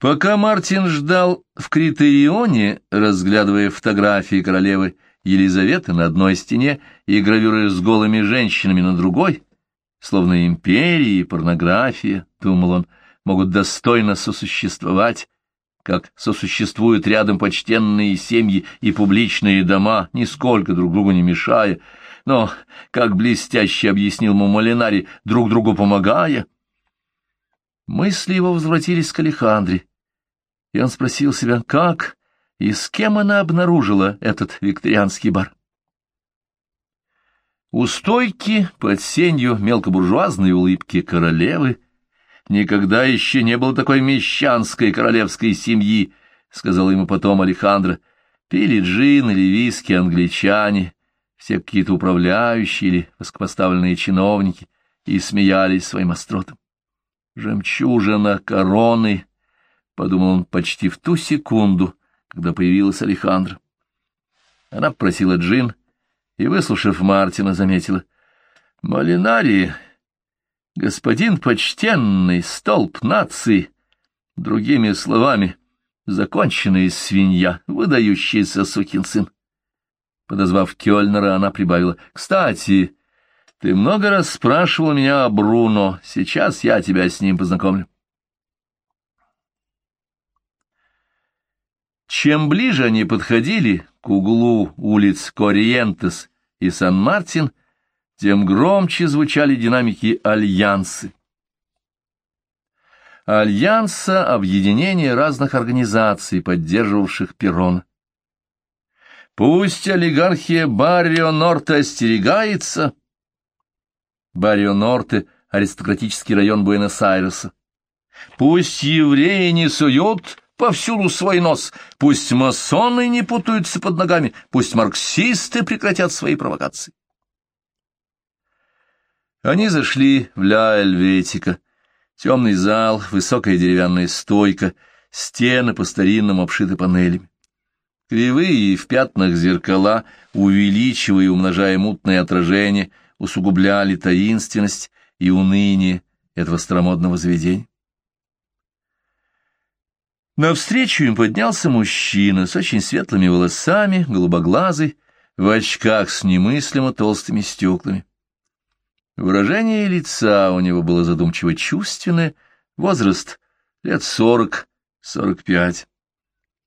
Пока Мартин ждал в Критерионе, разглядывая фотографии королевы Елизаветы на одной стене и гравюры с голыми женщинами на другой, словно империи и порнография, думал он, могут достойно сосуществовать, как сосуществуют рядом почтенные семьи и публичные дома, нисколько друг другу не мешая, но, как блестяще объяснил ему Малинари, друг другу помогая. Мысли его возвратились к Алехандре, и он спросил себя, как и с кем она обнаружила этот викторианский бар. У стойки под сенью мелкобуржуазной улыбки королевы никогда еще не было такой мещанской королевской семьи, — сказал ему потом Алехандро. Пили джин или виски англичане, все какие-то управляющие или высокопоставленные чиновники, и смеялись своим остротом. Жемчужина короны подумал он почти в ту секунду, когда появилась Алехандра. Она попросила джин и, выслушав Мартина, заметила. — Малинари, господин почтенный, столб нации, другими словами, законченная свинья, выдающийся сукин сын. Подозвав Кёльнера, она прибавила. — Кстати, ты много раз спрашивал меня о Бруно, сейчас я тебя с ним познакомлю. Чем ближе они подходили к углу улиц Кориентес и Сан-Мартин, тем громче звучали динамики альянсы. Альянса — объединение разных организаций, поддерживавших Перрон. Пусть олигархия Баррио Норте остерегается. Баррио Норте — аристократический район Буэнос-Айреса. Пусть евреи не суют повсюду свой нос. Пусть масоны не путаются под ногами, пусть марксисты прекратят свои провокации. Они зашли в Ля-Эльветика. Темный зал, высокая деревянная стойка, стены по-старинному обшиты панелями. Кривые и в пятнах зеркала, увеличивая и умножая мутное отражение, усугубляли таинственность и уныние этого старомодного заведения. Навстречу им поднялся мужчина с очень светлыми волосами, голубоглазый, в очках с немыслимо толстыми стеклами. Выражение лица у него было задумчиво чувственное, возраст лет сорок-сорок пять.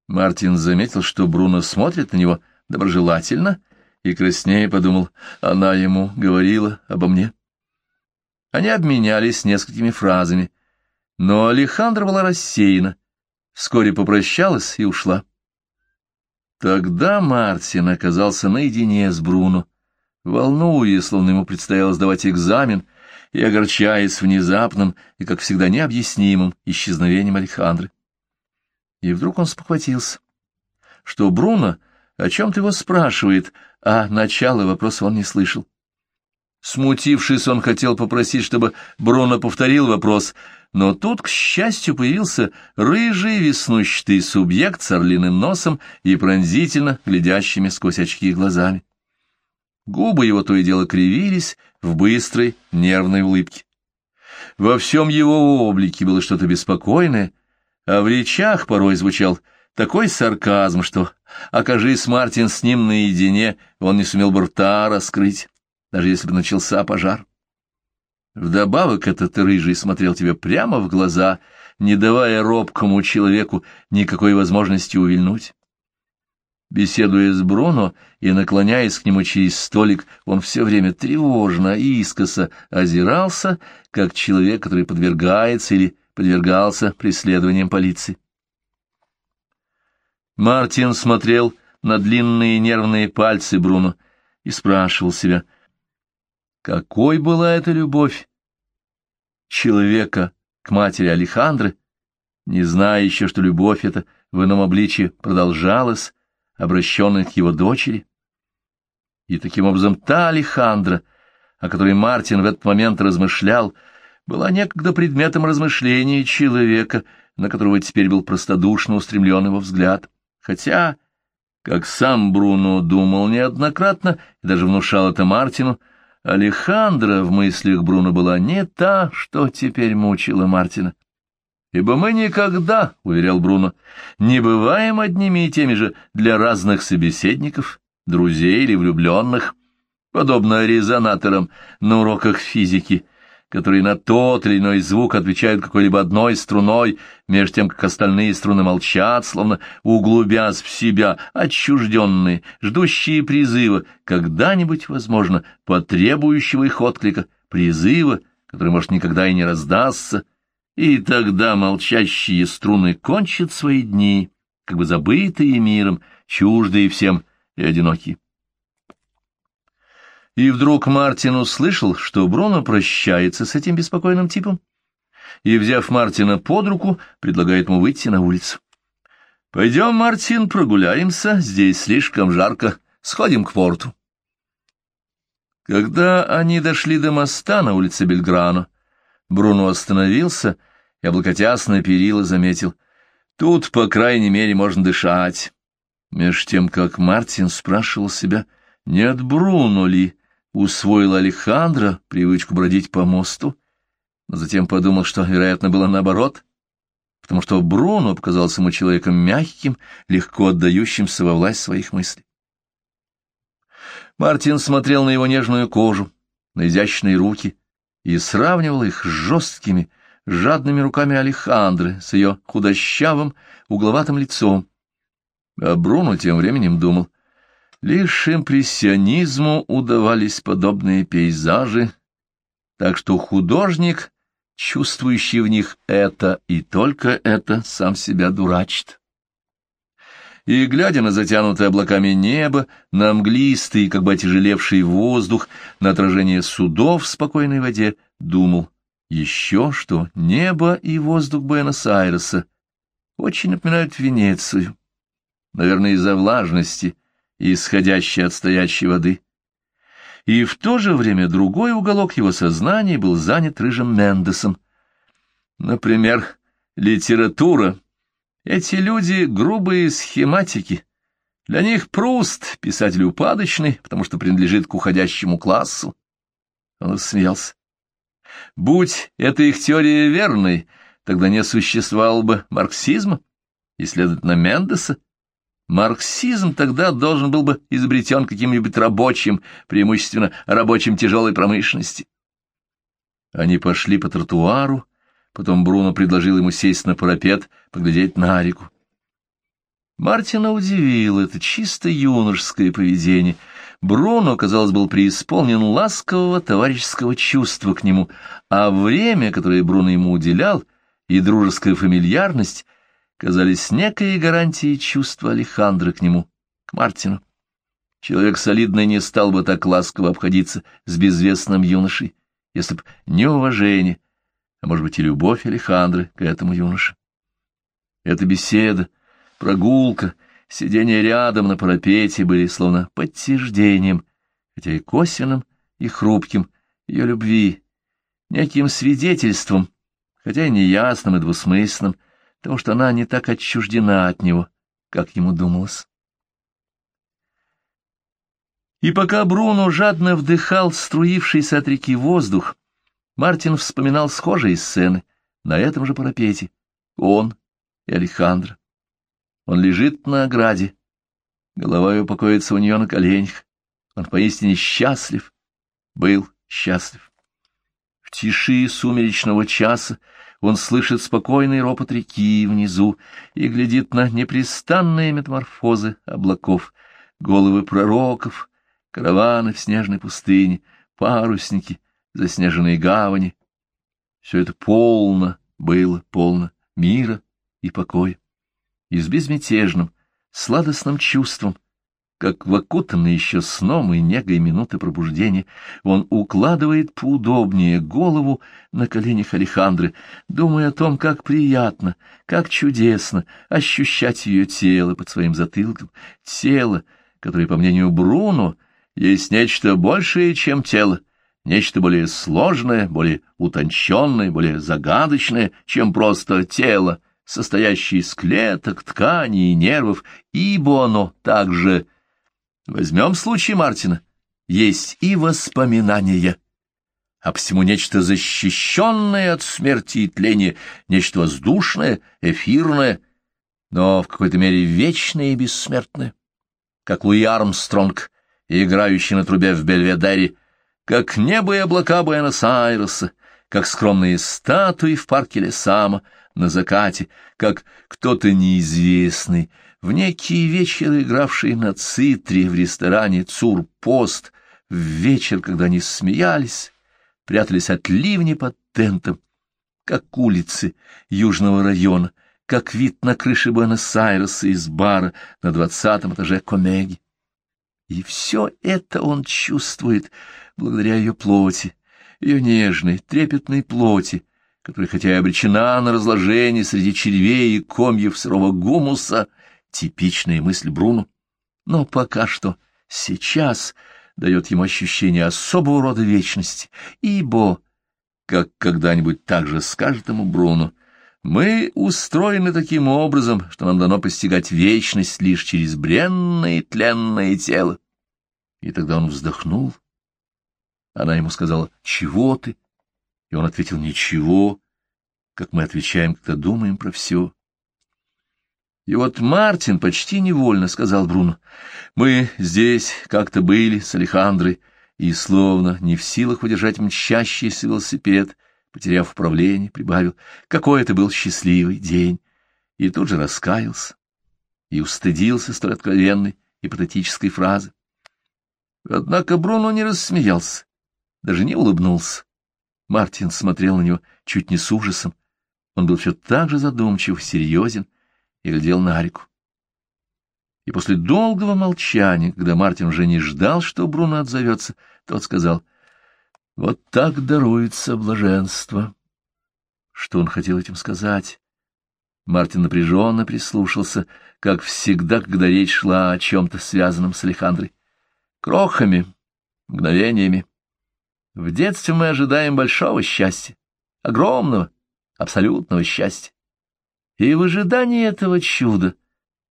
Мартин заметил, что Бруно смотрит на него доброжелательно, и краснее подумал, она ему говорила обо мне. Они обменялись несколькими фразами, но Алехандра была рассеяна, вскоре попрощалась и ушла. Тогда Мартин оказался наедине с Бруно, волнуя, словно ему предстояло сдавать экзамен, и огорчаясь внезапным и, как всегда, необъяснимым исчезновением Александры. И вдруг он спохватился, что Бруно о чем-то его спрашивает, а начало вопроса он не слышал. Смутившись, он хотел попросить, чтобы Бруно повторил вопрос, но тут, к счастью, появился рыжий веснущатый субъект с орлиным носом и пронзительно глядящими сквозь очки глазами. Губы его то и дело кривились в быстрой нервной улыбке. Во всем его облике было что-то беспокойное, а в речах порой звучал такой сарказм, что, окажись Мартин с ним наедине, он не сумел бы рта раскрыть, даже если бы начался пожар. Вдобавок этот рыжий смотрел тебе прямо в глаза, не давая робкому человеку никакой возможности увильнуть. Беседуя с Бруно и наклоняясь к нему через столик, он все время тревожно и искоса озирался, как человек, который подвергается или подвергался преследованиям полиции. Мартин смотрел на длинные нервные пальцы Бруно и спрашивал себя, какой была эта любовь человека к матери Алехандры, не зная еще, что любовь эта в ином обличии продолжалась, обращенная к его дочери? И таким образом та Алехандра, о которой Мартин в этот момент размышлял, была некогда предметом размышления человека, на которого теперь был простодушно устремлен его взгляд. Хотя, как сам Бруно думал неоднократно и даже внушал это Мартину, — Алехандра в мыслях Бруно была не та, что теперь мучила Мартина. Ибо мы никогда, — уверял Бруно, — не бываем одними и теми же для разных собеседников, друзей или влюбленных, подобно резонаторам на уроках физики, которые на тот или иной звук отвечают какой-либо одной струной, между тем, как остальные струны молчат, словно углубясь в себя, отчужденные, ждущие призыва, когда-нибудь, возможно, потребующего их отклика, призыва, который, может, никогда и не раздастся, и тогда молчащие струны кончат свои дни, как бы забытые миром, чуждые всем и одинокие. И вдруг Мартин услышал, что Бруно прощается с этим беспокойным типом, и, взяв Мартина под руку, предлагает ему выйти на улицу. «Пойдем, Мартин, прогуляемся, здесь слишком жарко, сходим к порту». Когда они дошли до моста на улице Бельграно, Бруно остановился и, облокотясь на перила, заметил. Тут, по крайней мере, можно дышать. Меж тем, как Мартин спрашивал себя, не от Бруно ли усвоил Алехандро привычку бродить по мосту, но затем подумал, что, вероятно, было наоборот, потому что Бруно показался ему человеком мягким, легко отдающимся во власть своих мыслей. Мартин смотрел на его нежную кожу, на изящные руки и сравнивал их с жесткими, жадными руками Алехандры, с ее худощавым, угловатым лицом. А Бруно тем временем думал, лишь импрессионизму удавались подобные пейзажи, так что художник, чувствующий в них это и только это, сам себя дурачит. И, глядя на затянутое облаками небо, на мглистый, как бы отяжелевший воздух, на отражение судов в спокойной воде, думал еще, что небо и воздух Буэнос-Айреса очень напоминают Венецию, наверное, из-за влажности, исходящей от стоящей воды. И в то же время другой уголок его сознания был занят рыжим Мендесом. Например, литература — эти люди — грубые схематики. Для них Пруст — писатель упадочный, потому что принадлежит к уходящему классу. Он рассмеялся. Будь эта их теория верной, тогда не существовало бы марксизма, и, следовательно, Мендеса. Марксизм тогда должен был бы изобретен каким-нибудь рабочим, преимущественно рабочим тяжелой промышленности. Они пошли по тротуару, Потом Бруно предложил ему сесть на парапет, поглядеть на реку. Мартина удивило это чисто юношеское поведение. Бруно, казалось, был преисполнен ласкового товарищеского чувства к нему, а время, которое Бруно ему уделял, и дружеская фамильярность казались некой гарантией чувства Алехандра к нему, к Мартину. Человек солидный не стал бы так ласково обходиться с безвестным юношей, если б не уважение, а может быть и любовь Алехандры к этому юноше. Эта беседа, прогулка, сидение рядом на парапете были словно подтверждением, хотя и косвенным, и хрупким, ее любви, неким свидетельством, хотя и неясным и двусмысленным, потому что она не так отчуждена от него, как ему думалось. И пока Бруно жадно вдыхал струившийся от реки воздух, Мартин вспоминал схожие сцены на этом же парапете. Он и Алехандро. Он лежит на ограде. Голова его покоится у нее на коленях. Он поистине счастлив. Был счастлив. Тиши сумеречного часа он слышит спокойный ропот реки внизу и глядит на непрестанные метаморфозы облаков, головы пророков, караваны в снежной пустыне, парусники, заснеженные гавани. Все это полно было, полно мира и покоя. И с безмятежным, сладостным чувством, как в окутанной еще сном и негой минуты пробуждения, он укладывает поудобнее голову на коленях Алехандры, думая о том, как приятно, как чудесно ощущать ее тело под своим затылком, тело, которое, по мнению Бруно, есть нечто большее, чем тело, нечто более сложное, более утонченное, более загадочное, чем просто тело, состоящее из клеток, тканей и нервов, ибо оно также... Возьмем случай Мартина. Есть и воспоминания. а посему нечто защищенное от смерти и тления, нечто воздушное, эфирное, но в какой-то мере вечное и бессмертное, как Луи Армстронг, играющий на трубе в Бельведере, как небо и облака Буэнос-Айреса, как скромные статуи в парке Лесама на закате, как кто-то неизвестный, в некий вечер игравший на цитре в ресторане «Цур-Пост», в вечер, когда они смеялись, прятались от ливня под тентом, как улицы южного района, как вид на крыше Буэнос-Айреса из бара на двадцатом этаже Комеги. И все это он чувствует благодаря ее плоти, ее нежной, трепетной плоти, которая, хотя и обречена на разложение среди червей и комьев сырого гумуса, типичная мысль Бруно, но пока что, сейчас, дает ему ощущение особого рода вечности, ибо, как когда-нибудь также скажет ему Бруно, мы устроены таким образом, что нам дано постигать вечность лишь через бренное и тленное тело. И тогда он вздохнул. Она ему сказала «Чего ты?» И он ответил «Ничего», как мы отвечаем, когда думаем про все. И вот Мартин почти невольно сказал Бруно, «Мы здесь как-то были с Алехандрой, и, словно не в силах удержать мчащийся велосипед, потеряв управление, прибавил, какой это был счастливый день, и тут же раскаялся и устыдился столь откровенной и патетической фразы. Однако Бруно не рассмеялся, даже не улыбнулся. Мартин смотрел на него чуть не с ужасом. Он был все так же задумчив, серьезен, и глядел на реку. И после долгого молчания, когда Мартин уже не ждал, что Бруно отзовется, тот сказал, «Вот так даруется блаженство». Что он хотел этим сказать? Мартин напряженно прислушался, как всегда, когда речь шла о чем-то связанном с Алехандрой. Крохами, мгновениями. В детстве мы ожидаем большого счастья, огромного, абсолютного счастья. И в ожидании этого чуда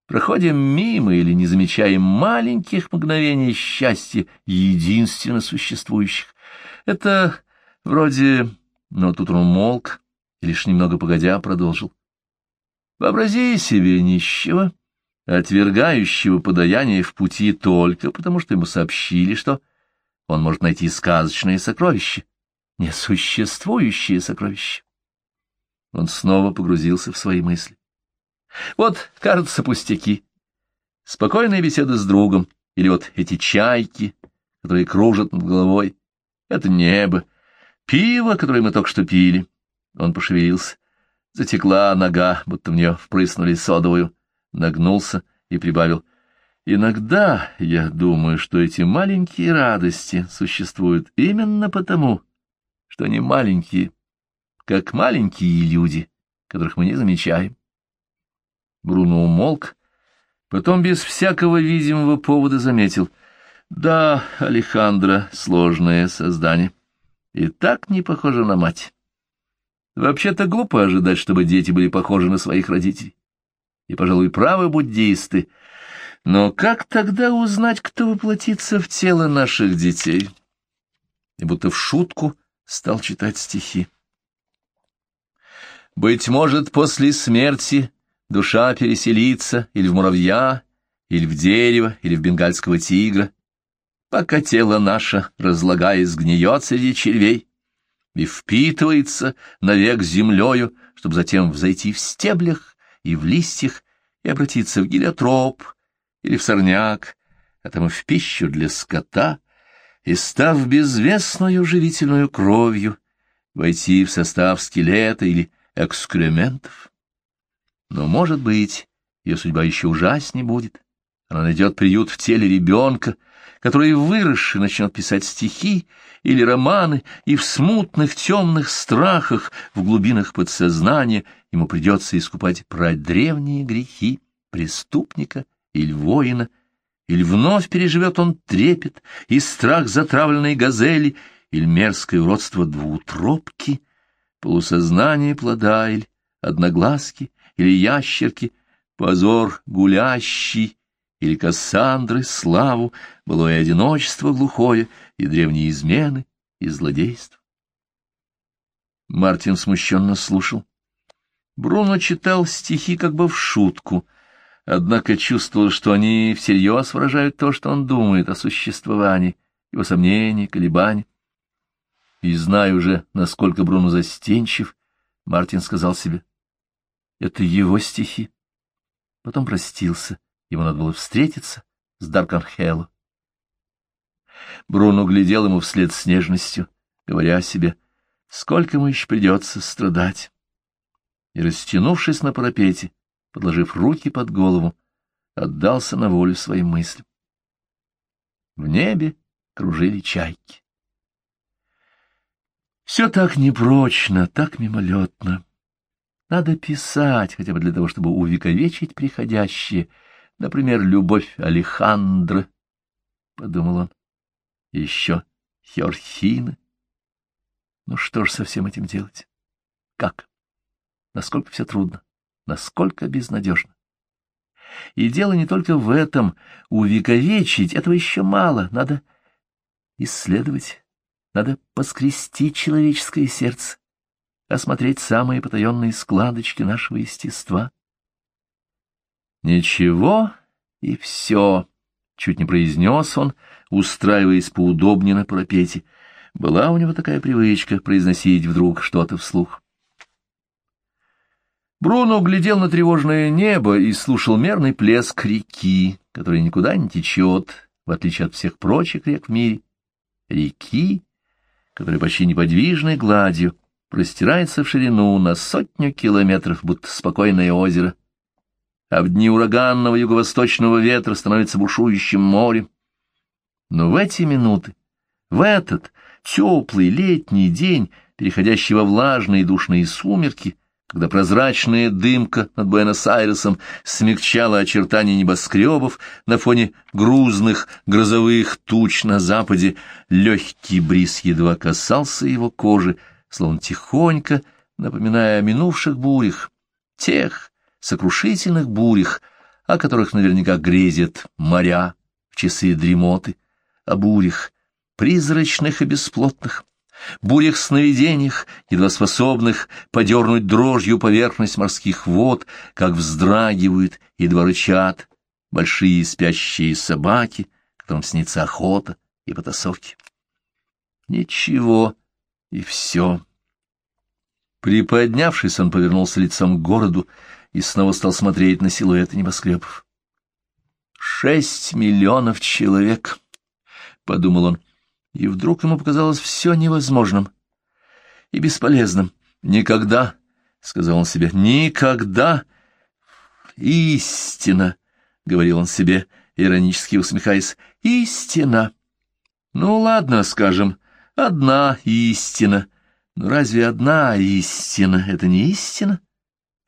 проходим мимо или не замечаем маленьких мгновений счастья, единственно существующих. Это вроде... Но тут он молк и лишь немного погодя продолжил. Вообрази себе нищего, отвергающего подаяние в пути только потому, что ему сообщили, что он может найти сказочные сокровища, несуществующие сокровища. Он снова погрузился в свои мысли. Вот, кажется, пустяки. Спокойная беседа с другом, или вот эти чайки, которые кружат над головой. Это небо. Пиво, которое мы только что пили. Он пошевелился. Затекла нога, будто в нее впрыснули содовую. Нагнулся и прибавил. Иногда я думаю, что эти маленькие радости существуют именно потому, что они маленькие как маленькие люди, которых мы не замечаем. Бруно умолк, потом без всякого видимого повода заметил. Да, Алехандро — сложное создание, и так не похоже на мать. Вообще-то глупо ожидать, чтобы дети были похожи на своих родителей. И, пожалуй, правы буддисты. Но как тогда узнать, кто воплотится в тело наших детей? И будто в шутку стал читать стихи. Быть может, после смерти душа переселится или в муравья, или в дерево, или в бенгальского тигра, пока тело наше, разлагаясь, гниет среди червей и впитывается навек землею, чтобы затем взойти в стеблях и в листьях и обратиться в гелиотроп или в сорняк, а там и в пищу для скота, и, став безвестную живительную кровью, войти в состав скелета или экскрементов. Но, может быть, ее судьба еще ужаснее будет. Она найдет приют в теле ребенка, который, выросший, начнет писать стихи или романы, и в смутных темных страхах, в глубинах подсознания ему придется искупать древние грехи преступника или воина, или вновь переживет он трепет и страх затравленной газели, или мерзкое уродство двуутробки — полусознание плода или одноглазки, или ящерки, позор гулящий, или Кассандры, славу, былое одиночество глухое и древние измены и злодейство. Мартин смущенно слушал. Бруно читал стихи как бы в шутку, однако чувствовал, что они всерьез выражают то, что он думает о существовании, его сомнений, колебаний. И зная уже, насколько Бруно застенчив, Мартин сказал себе, это его стихи. Потом простился, ему надо было встретиться с Дарканхелло. Бруно глядел ему вслед с нежностью, говоря себе, сколько ему еще придется страдать. И, растянувшись на парапете, подложив руки под голову, отдался на волю своим мыслям. В небе кружили чайки. Все так непрочно, так мимолетно. Надо писать, хотя бы для того, чтобы увековечить приходящее, например, любовь Алехандро, — подумал он. Еще Хеорхина. Ну что ж со всем этим делать? Как? Насколько все трудно, насколько безнадежно. И дело не только в этом. Увековечить этого еще мало. Надо исследовать, надо поскрести человеческое сердце, осмотреть самые потаенные складочки нашего естества. Ничего и все, чуть не произнес он, устраиваясь поудобнее на парапете. Была у него такая привычка произносить вдруг что-то вслух. Бруно глядел на тревожное небо и слушал мерный плеск реки, который никуда не течет, в отличие от всех прочих рек в мире. Реки, которая почти неподвижной гладью простирается в ширину на сотню километров, будто спокойное озеро, а в дни ураганного юго-восточного ветра становится бушующим морем. Но в эти минуты, в этот теплый летний день, переходящий во влажные душные сумерки, когда прозрачная дымка над Буэнос-Айресом смягчала очертания небоскребов на фоне грузных грозовых туч на западе, легкий бриз едва касался его кожи, словно тихонько напоминая о минувших бурях, тех сокрушительных бурях, о которых наверняка грезят моря в часы дремоты, о бурях, призрачных и бесплотных, бурях-сновидениях, едва способных подернуть дрожью поверхность морских вод, как вздрагивают, едва рычат большие спящие собаки, которым снится охота и потасовки. Ничего, и все. Приподнявшись, он повернулся лицом к городу и снова стал смотреть на силуэты небоскребов. «Шесть миллионов человек!» — подумал он и вдруг ему показалось все невозможным и бесполезным. «Никогда», — сказал он себе, — «никогда». «Истина», — говорил он себе, иронически усмехаясь, — «истина». «Ну, ладно, скажем, одна истина. Но разве одна истина — это не истина?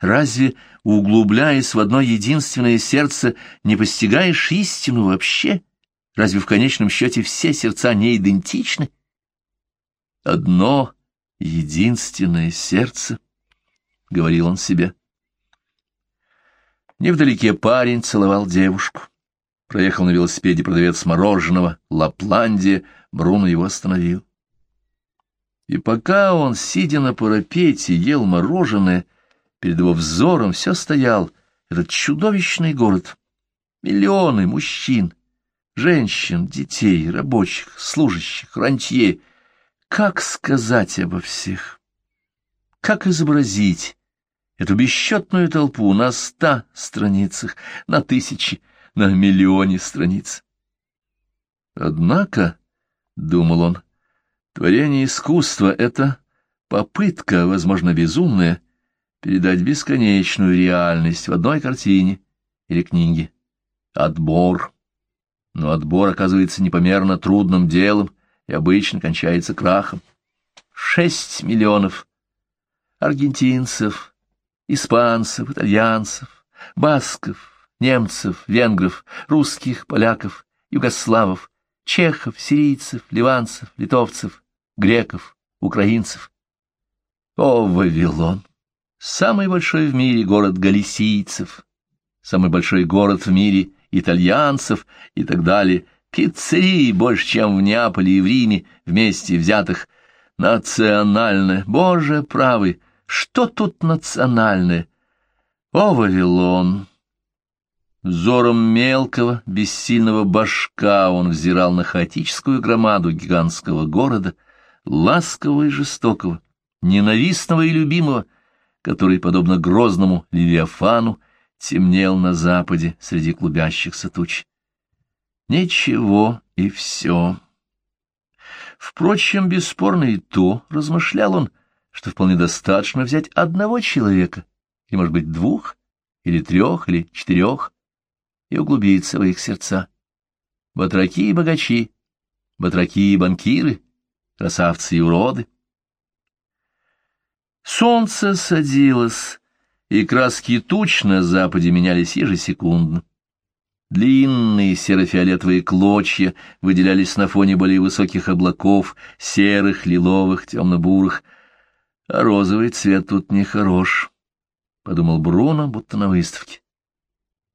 Разве, углубляясь в одно единственное сердце, не постигаешь истину вообще?» Разве в конечном счете все сердца не идентичны? Одно единственное сердце, — говорил он себе. Невдалеке парень целовал девушку. Проехал на велосипеде продавец мороженого, Лапландия, Бруно его остановил. И пока он, сидя на парапете, ел мороженое, перед его взором все стоял этот чудовищный город. Миллионы мужчин, женщин, детей, рабочих, служащих, рантье. Как сказать обо всех? Как изобразить эту бесчетную толпу на ста страницах, на тысячи, на миллионе страниц? Однако, — думал он, — творение искусства — это попытка, возможно, безумная, передать бесконечную реальность в одной картине или книге. Отбор но отбор оказывается непомерно трудным делом и обычно кончается крахом. Шесть миллионов аргентинцев, испанцев, итальянцев, басков, немцев, венгров, русских, поляков, югославов, чехов, сирийцев, ливанцев, литовцев, греков, украинцев. О, Вавилон! Самый большой в мире город галисийцев, самый большой город в мире итальянцев и так далее, пиццерий больше, чем в Неаполе и в Риме вместе взятых, Национальное, боже правый, что тут национальное? О, Вавилон! Взором мелкого, бессильного башка он взирал на хаотическую громаду гигантского города, ласкового и жестокого, ненавистного и любимого, который, подобно грозному Левиафану, темнел на западе среди клубящихся туч. Ничего и все. Впрочем, бесспорно и то, размышлял он, что вполне достаточно взять одного человека, или, может быть, двух, или трех, или четырех, и углубиться в их сердца. Батраки и богачи, батраки и банкиры, красавцы и уроды. Солнце садилось, и краски туч на западе менялись ежесекундно. Длинные серо-фиолетовые клочья выделялись на фоне более высоких облаков, серых, лиловых, темно-бурых. А розовый цвет тут нехорош, — подумал Бруно, будто на выставке.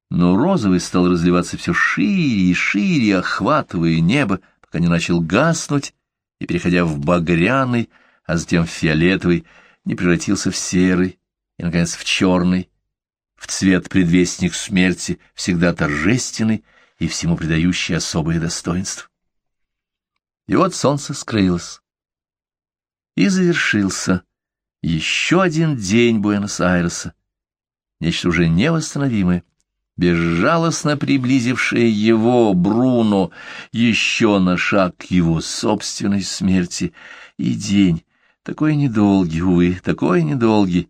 Но розовый стал разливаться все шире и шире, охватывая небо, пока не начал гаснуть и, переходя в багряный, а затем в фиолетовый, не превратился в серый и, наконец, в черный, в цвет предвестник смерти, всегда торжественный и всему придающий особое достоинство. И вот солнце скрылось. И завершился еще один день Буэнос-Айреса, нечто уже невосстановимое, безжалостно приблизившее его, Бруно, еще на шаг к его собственной смерти, и день, такой недолгий, увы, такой недолгий,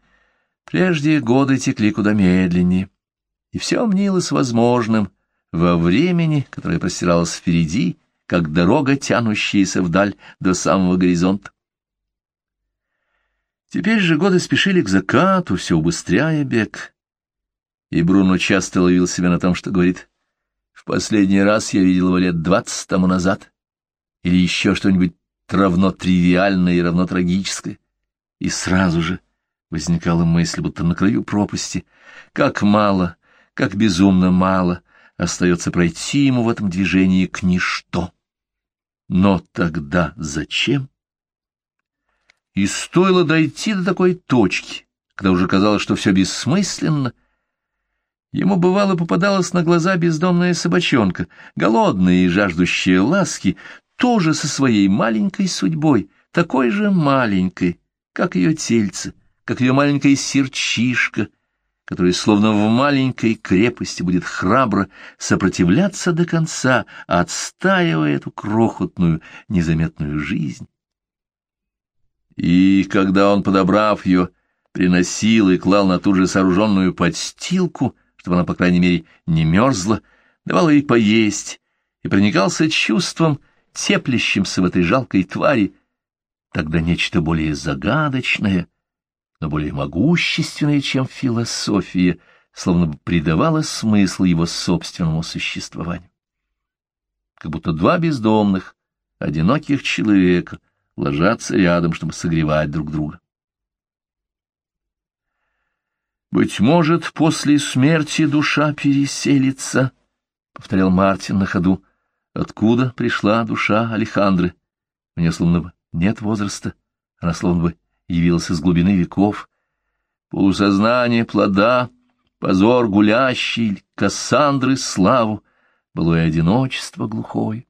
Прежде годы текли куда медленнее, и все мнилось возможным во времени, которое простиралось впереди, как дорога, тянущаяся вдаль до самого горизонта. Теперь же годы спешили к закату, все убыстряя бег. И Бруно часто ловил себя на том, что говорит, «В последний раз я видел его лет двадцать тому назад» или еще что-нибудь равно тривиальное и равно трагическое. И сразу же Возникала мысль, будто на краю пропасти. Как мало, как безумно мало остается пройти ему в этом движении к ничто. Но тогда зачем? И стоило дойти до такой точки, когда уже казалось, что все бессмысленно. Ему бывало попадалась на глаза бездомная собачонка, голодная и жаждущая ласки, тоже со своей маленькой судьбой, такой же маленькой, как ее тельце, как ее маленькая серчишка, которая словно в маленькой крепости будет храбро сопротивляться до конца, отстаивая эту крохотную, незаметную жизнь. И когда он, подобрав ее, приносил и клал на ту же сооруженную подстилку, чтобы она, по крайней мере, не мерзла, давал ей поесть и проникался чувством, теплящимся в этой жалкой твари, тогда нечто более загадочное — но более могущественное, чем философия, словно бы придавала смысл его собственному существованию. Как будто два бездомных, одиноких человека ложатся рядом, чтобы согревать друг друга. «Быть может, после смерти душа переселится», — повторял Мартин на ходу. «Откуда пришла душа Алехандры? У нее словно бы нет возраста, она словно бы явился с глубины веков. Полусознание плода, позор гулящий, Кассандры славу, былое одиночество глухое.